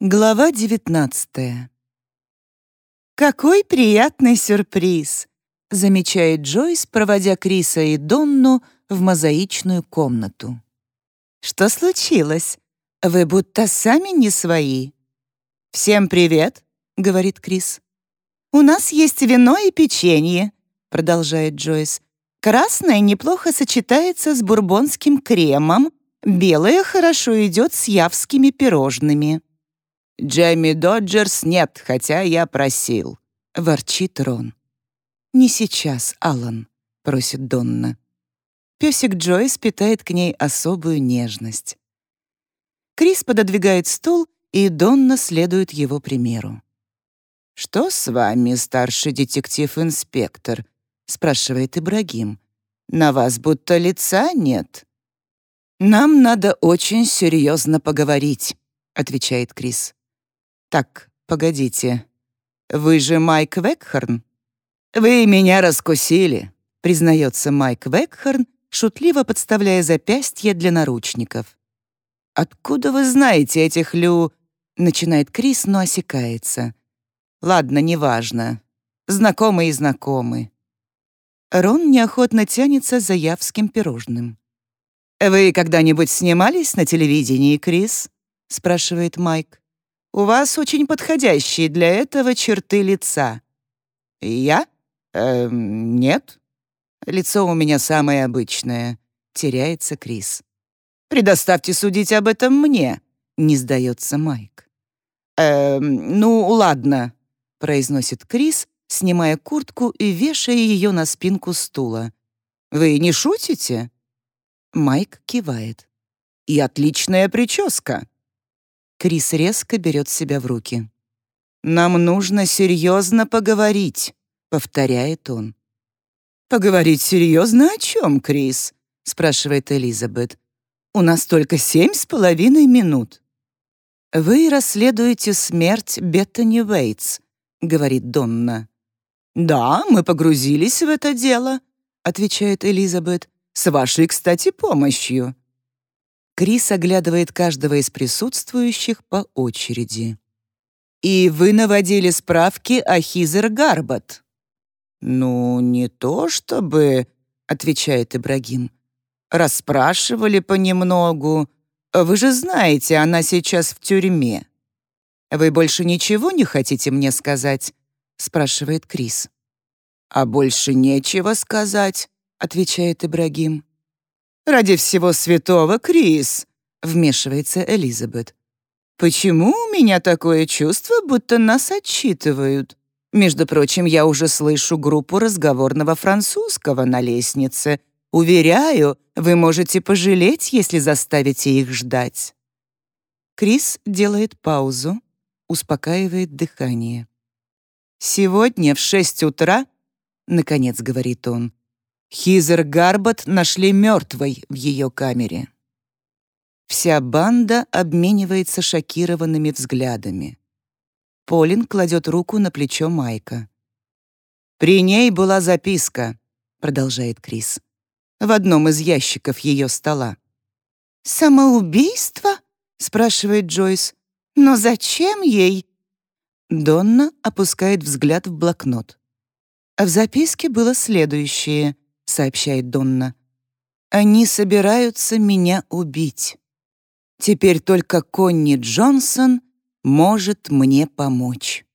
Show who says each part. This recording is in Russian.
Speaker 1: Глава 19 «Какой приятный сюрприз!» — замечает Джойс, проводя Криса и Донну в мозаичную комнату. «Что случилось? Вы будто сами не свои». «Всем привет!» — говорит Крис. «У нас есть вино и печенье», — продолжает Джойс. «Красное неплохо сочетается с бурбонским кремом, белое хорошо идет с явскими пирожными».
Speaker 2: «Джейми Доджерс нет, хотя я просил», — ворчит Рон.
Speaker 1: «Не сейчас, Алан», — просит Донна. Песик Джойс питает к ней особую нежность. Крис пододвигает стул, и Донна следует его примеру.
Speaker 2: «Что с вами, старший детектив-инспектор?» — спрашивает Ибрагим. «На вас будто лица нет».
Speaker 1: «Нам надо очень серьезно поговорить», — отвечает Крис. «Так, погодите. Вы же Майк Векхорн?»
Speaker 2: «Вы меня раскусили», — признается
Speaker 1: Майк Векхорн, шутливо подставляя запястье для наручников.
Speaker 2: «Откуда вы знаете этих лю...»
Speaker 1: — начинает Крис, но осекается. «Ладно, неважно. Знакомые и знакомы». Рон неохотно тянется за явским пирожным.
Speaker 2: «Вы когда-нибудь снимались на телевидении, Крис?» — спрашивает Майк.
Speaker 1: У вас очень подходящие для этого черты лица».
Speaker 2: «Я? Э, нет. Лицо у меня самое обычное», — теряется Крис.
Speaker 1: «Предоставьте судить об этом мне», — не сдается Майк.
Speaker 2: «Э, ну, ладно», —
Speaker 1: произносит Крис, снимая куртку и вешая ее на спинку стула.
Speaker 2: «Вы не шутите?»
Speaker 1: Майк кивает.
Speaker 2: «И отличная прическа»,
Speaker 1: Крис резко берет себя в руки. «Нам нужно серьезно поговорить», — повторяет он.
Speaker 2: «Поговорить серьезно о чем, Крис?» — спрашивает Элизабет. «У нас только семь с половиной минут».
Speaker 1: «Вы расследуете смерть Беттани Уэйтс», — говорит Донна.
Speaker 2: «Да, мы погрузились в это дело», — отвечает Элизабет, «с вашей, кстати, помощью».
Speaker 1: Крис оглядывает каждого из присутствующих по очереди.
Speaker 2: «И вы наводили справки о Хизер Гарбат?»
Speaker 1: «Ну, не то чтобы», — отвечает Ибрагим.
Speaker 2: «Расспрашивали понемногу. Вы же знаете, она сейчас в тюрьме».
Speaker 1: «Вы больше ничего не хотите мне сказать?» — спрашивает Крис.
Speaker 2: «А больше нечего сказать», — отвечает Ибрагим.
Speaker 1: «Ради всего святого, Крис!» — вмешивается Элизабет. «Почему у меня такое чувство, будто нас отчитывают? Между прочим, я уже слышу группу разговорного французского на лестнице. Уверяю, вы можете пожалеть, если заставите их ждать». Крис делает паузу, успокаивает дыхание. «Сегодня в шесть утра, — наконец говорит он, Хизер Гарбот нашли мертвой в ее камере. Вся банда обменивается шокированными взглядами. Полин кладет руку на плечо Майка. «При ней была записка», — продолжает Крис, «в одном из ящиков ее стола».
Speaker 3: «Самоубийство?» — спрашивает Джойс. «Но зачем ей?»
Speaker 1: Донна опускает взгляд в блокнот. В записке было следующее — сообщает Донна. «Они собираются меня убить. Теперь только Конни Джонсон может мне помочь».